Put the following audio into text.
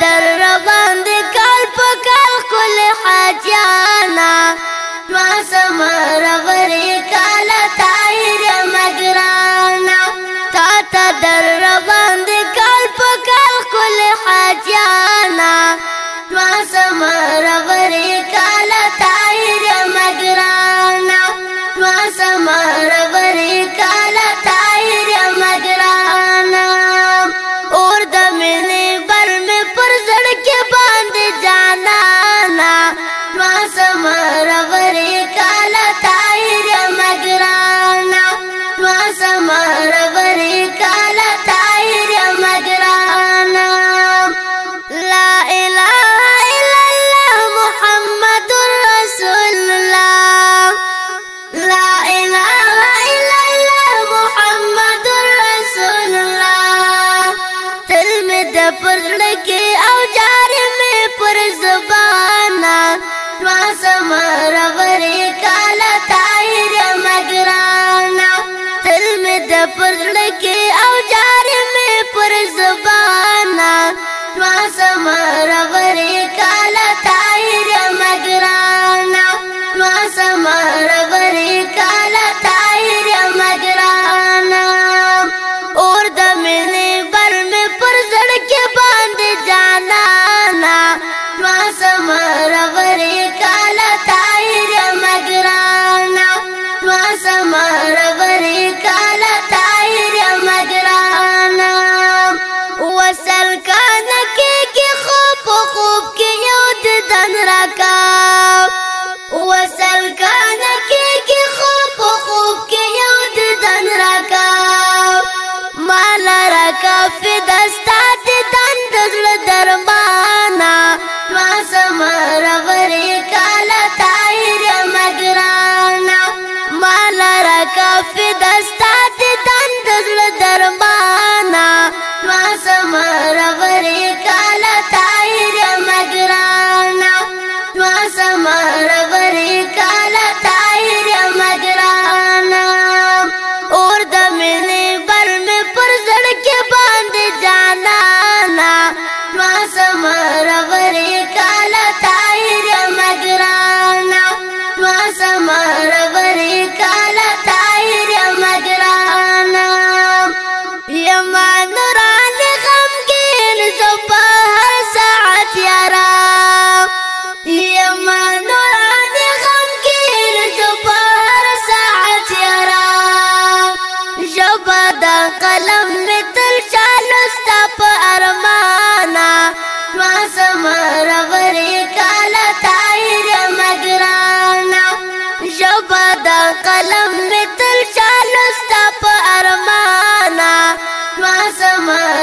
badal دوه سمره da قلم می تل چالو ستا په ارمانا ما سمر ورې کاله تایر مګرانا ژبه د قلم می تل چالو ستا په ارمانا ما سمر